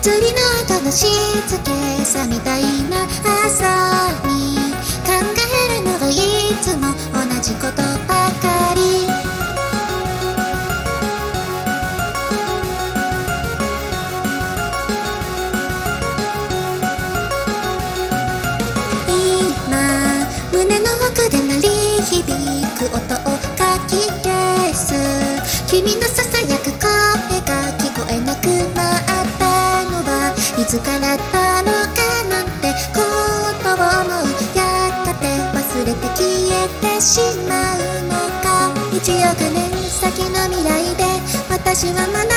祭りの後の静けさみたいな朝に考えるのはいつも同じことばかり。今胸の奥で鳴り響く音をかき消す。君のささはいつかだったのかなんてことを思うやがて忘れて消えてしまうのか。1億年先の未来で私はまだ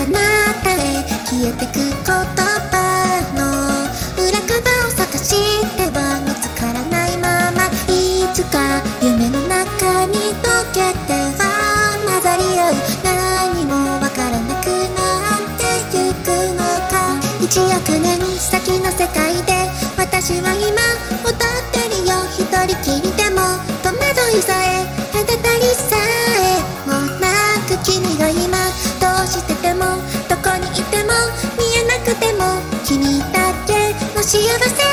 線の彼方へ消えてく言葉の裏側を探しては見つからないままいつか夢の中に溶けては混ざり合う何もわからなくなってゆくのか1億年先の世界で私は幸せ